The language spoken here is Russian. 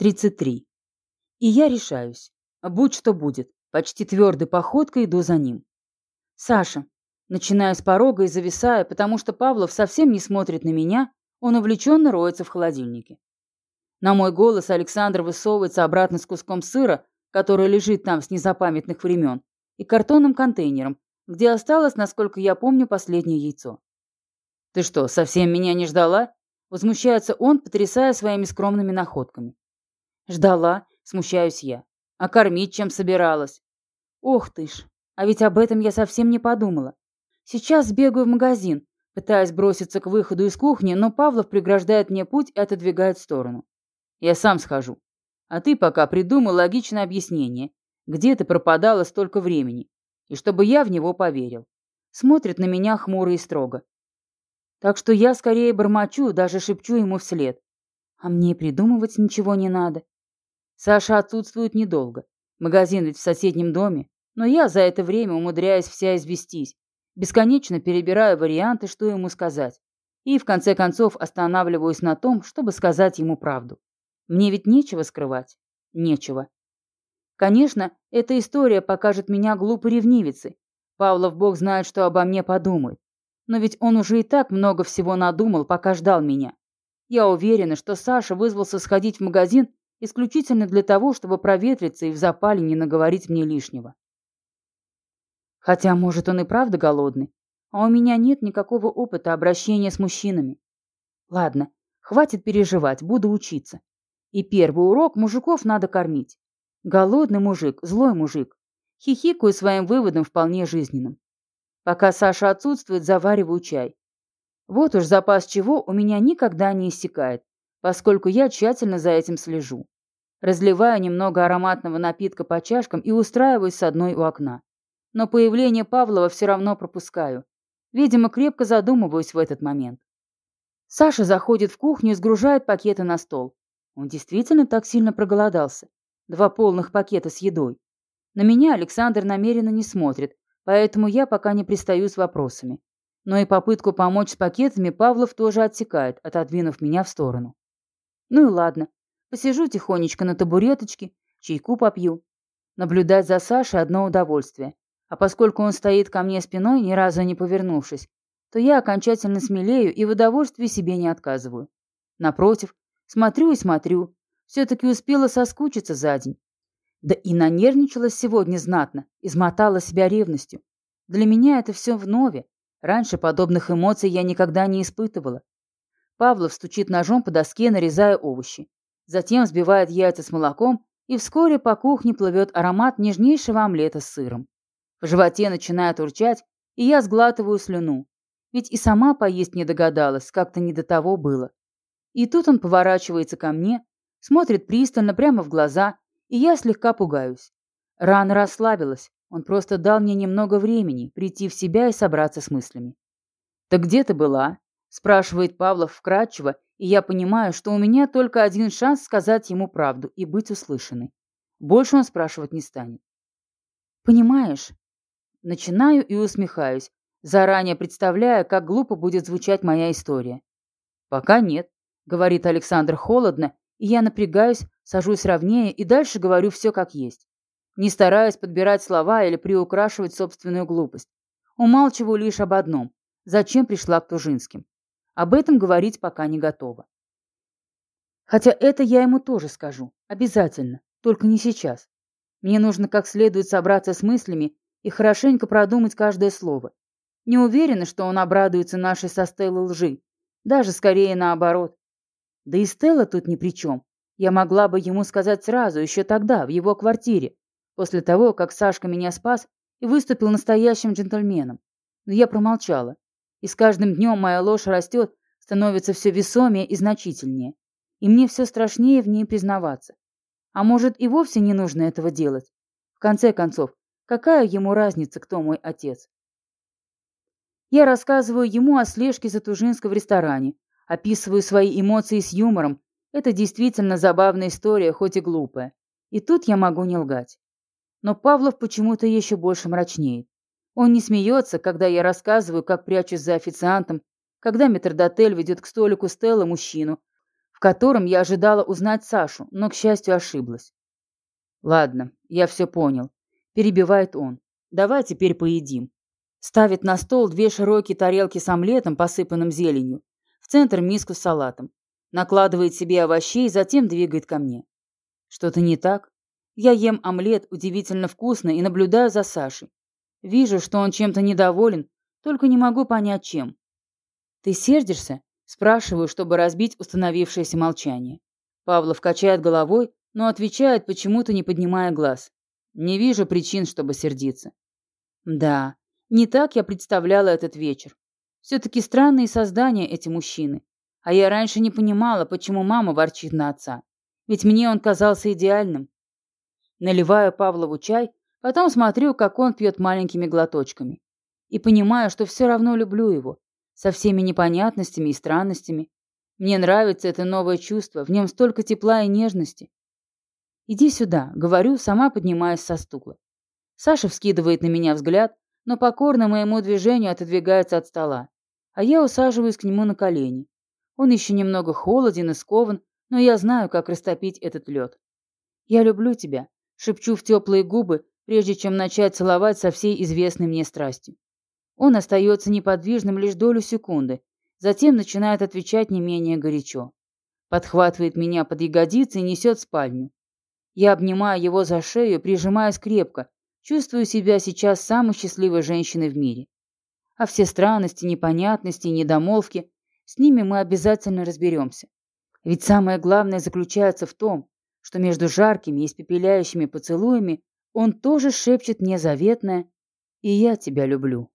33. И я решаюсь. Будь что будет. Почти твердой походкой иду за ним. Саша. Начиная с порога и зависая, потому что Павлов совсем не смотрит на меня, он увлеченно роется в холодильнике. На мой голос Александр высовывается обратно с куском сыра, который лежит там с незапамятных времен, и картонным контейнером, где осталось, насколько я помню, последнее яйцо. «Ты что, совсем меня не ждала?» Возмущается он, потрясая своими скромными находками. Ждала, смущаюсь я. А кормить чем собиралась? Ох ты ж, а ведь об этом я совсем не подумала. Сейчас бегаю в магазин, пытаясь броситься к выходу из кухни, но Павлов преграждает мне путь и отодвигает в сторону. Я сам схожу. А ты пока придумай логичное объяснение, где ты пропадала столько времени, и чтобы я в него поверил. Смотрит на меня хмуро и строго. Так что я скорее бормочу, даже шепчу ему вслед. А мне придумывать ничего не надо. Саша отсутствует недолго. Магазин ведь в соседнем доме. Но я за это время умудряюсь вся известись. Бесконечно перебираю варианты, что ему сказать. И в конце концов останавливаюсь на том, чтобы сказать ему правду. Мне ведь нечего скрывать. Нечего. Конечно, эта история покажет меня глупой ревнивицей. Павлов бог знает, что обо мне подумает. Но ведь он уже и так много всего надумал, пока ждал меня. Я уверена, что Саша вызвался сходить в магазин исключительно для того, чтобы проветриться и в запале не наговорить мне лишнего. Хотя, может, он и правда голодный, а у меня нет никакого опыта обращения с мужчинами. Ладно, хватит переживать, буду учиться. И первый урок мужиков надо кормить. Голодный мужик, злой мужик. Хихикаю своим выводом вполне жизненным. Пока Саша отсутствует, завариваю чай. Вот уж запас чего у меня никогда не иссякает поскольку я тщательно за этим слежу. Разливаю немного ароматного напитка по чашкам и устраиваюсь с одной у окна. Но появление Павлова все равно пропускаю. Видимо, крепко задумываюсь в этот момент. Саша заходит в кухню и сгружает пакеты на стол. Он действительно так сильно проголодался. Два полных пакета с едой. На меня Александр намеренно не смотрит, поэтому я пока не пристаю с вопросами. Но и попытку помочь с пакетами Павлов тоже отсекает, отодвинув меня в сторону. Ну и ладно. Посижу тихонечко на табуреточке, чайку попью. Наблюдать за Сашей одно удовольствие. А поскольку он стоит ко мне спиной, ни разу не повернувшись, то я окончательно смелею и в удовольствии себе не отказываю. Напротив, смотрю и смотрю. Все-таки успела соскучиться за день. Да и нанервничалась сегодня знатно, измотала себя ревностью. Для меня это все вновь. Раньше подобных эмоций я никогда не испытывала. Павлов стучит ножом по доске, нарезая овощи. Затем взбивает яйца с молоком, и вскоре по кухне плывет аромат нежнейшего омлета с сыром. В животе начинает урчать, и я сглатываю слюну. Ведь и сама поесть не догадалась, как-то не до того было. И тут он поворачивается ко мне, смотрит пристально прямо в глаза, и я слегка пугаюсь. Рано расслабилась, он просто дал мне немного времени прийти в себя и собраться с мыслями. «Так где ты была?» спрашивает Павлов вкратчиво, и я понимаю, что у меня только один шанс сказать ему правду и быть услышанной. Больше он спрашивать не станет. Понимаешь? Начинаю и усмехаюсь, заранее представляя, как глупо будет звучать моя история. Пока нет, говорит Александр холодно, и я напрягаюсь, сажусь ровнее и дальше говорю все как есть. Не стараюсь подбирать слова или приукрашивать собственную глупость. Умалчиваю лишь об одном. Зачем пришла к Тужинским? Об этом говорить пока не готова. Хотя это я ему тоже скажу. Обязательно. Только не сейчас. Мне нужно как следует собраться с мыслями и хорошенько продумать каждое слово. Не уверена, что он обрадуется нашей со Стеллой лжи. Даже скорее наоборот. Да и Стелла тут ни при чем. Я могла бы ему сказать сразу, еще тогда, в его квартире, после того, как Сашка меня спас и выступил настоящим джентльменом. Но я промолчала. И с каждым днем моя ложь растет, становится все весомее и значительнее. И мне все страшнее в ней признаваться. А может, и вовсе не нужно этого делать? В конце концов, какая ему разница, кто мой отец? Я рассказываю ему о слежке за Тужинска в ресторане, описываю свои эмоции с юмором. Это действительно забавная история, хоть и глупая. И тут я могу не лгать. Но Павлов почему-то еще больше мрачнеет. Он не смеется, когда я рассказываю, как прячусь за официантом, когда метрдотель ведет к столику Стелла мужчину, в котором я ожидала узнать Сашу, но, к счастью, ошиблась. «Ладно, я все понял», — перебивает он. «Давай теперь поедим». Ставит на стол две широкие тарелки с омлетом, посыпанным зеленью, в центр миску с салатом. Накладывает себе овощей, затем двигает ко мне. Что-то не так? Я ем омлет удивительно вкусно и наблюдаю за Сашей. Вижу, что он чем-то недоволен, только не могу понять, чем. «Ты сердишься?» Спрашиваю, чтобы разбить установившееся молчание. Павлов качает головой, но отвечает, почему-то не поднимая глаз. Не вижу причин, чтобы сердиться. Да, не так я представляла этот вечер. Все-таки странные создания эти мужчины. А я раньше не понимала, почему мама ворчит на отца. Ведь мне он казался идеальным. Наливаю Павлову чай, потом смотрю, как он пьет маленькими глоточками. И понимаю, что все равно люблю его со всеми непонятностями и странностями. Мне нравится это новое чувство, в нем столько тепла и нежности. «Иди сюда», — говорю, сама поднимаясь со стула. Саша вскидывает на меня взгляд, но покорно моему движению отодвигается от стола, а я усаживаюсь к нему на колени. Он еще немного холоден и скован, но я знаю, как растопить этот лед. «Я люблю тебя», — шепчу в теплые губы, прежде чем начать целовать со всей известной мне страстью. Он остается неподвижным лишь долю секунды, затем начинает отвечать не менее горячо. Подхватывает меня под ягодицы и несет в спальню. Я обнимаю его за шею, прижимаясь крепко, чувствую себя сейчас самой счастливой женщиной в мире. А все странности, непонятности и недомолвки, с ними мы обязательно разберемся. Ведь самое главное заключается в том, что между жаркими и испепеляющими поцелуями он тоже шепчет мне заветное «И я тебя люблю».